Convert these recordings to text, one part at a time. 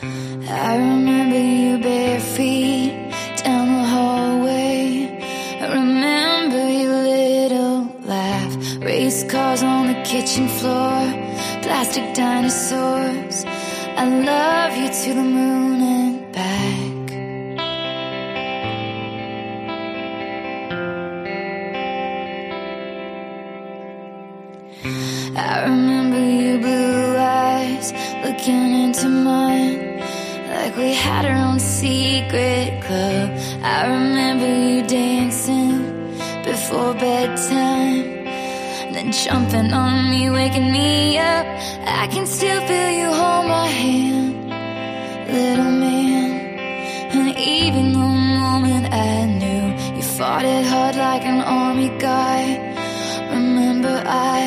I remember you bare feet down the hallway. I remember your little laugh. Race cars on the kitchen floor, plastic dinosaurs. I love you to the moon and back. I remember your blue eyes looking into mine like we had our own secret club. I remember you dancing before bedtime, then jumping on me, waking me up. I can still feel you hold my hand, little man. And even the moment I knew you fought it hard like an army guy. Remember I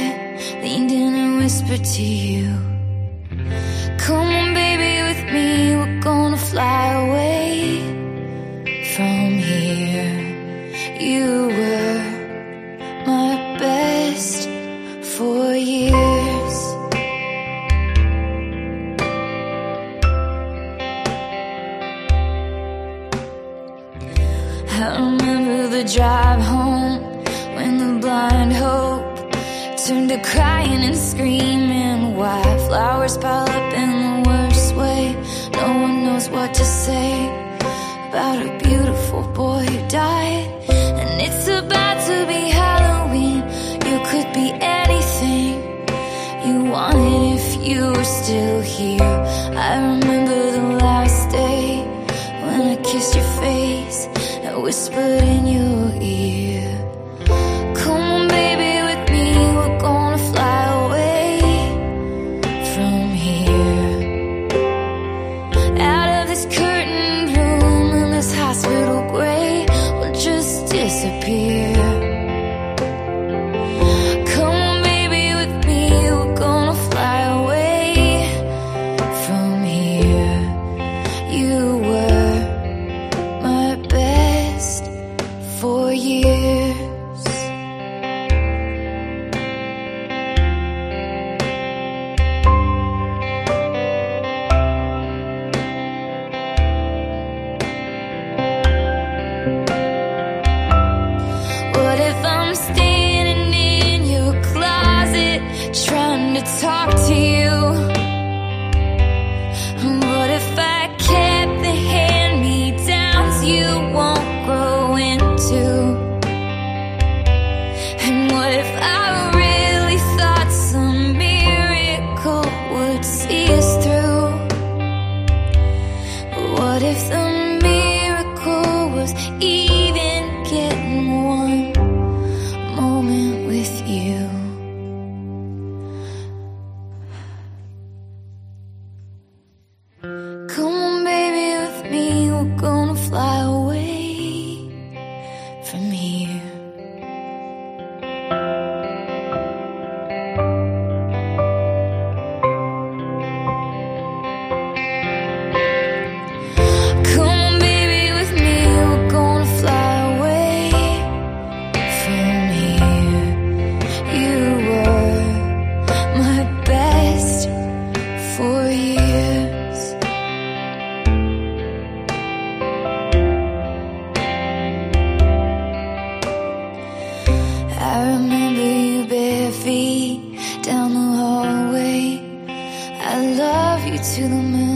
leaned in and whispered to you. Come on, You were my best for years. I remember the drive home when the blind hope turned to crying and screaming. Why flowers pile up in the worst way? No one knows what to say about a beautiful boy who died. Here. I remember the last day when I kissed your face. I whispered in to talk to you? What if I kept the hand me downs you won't grow into? And what if I really thought some miracle would see us through? What if I remember you bare feet down the hallway. I love you to the moon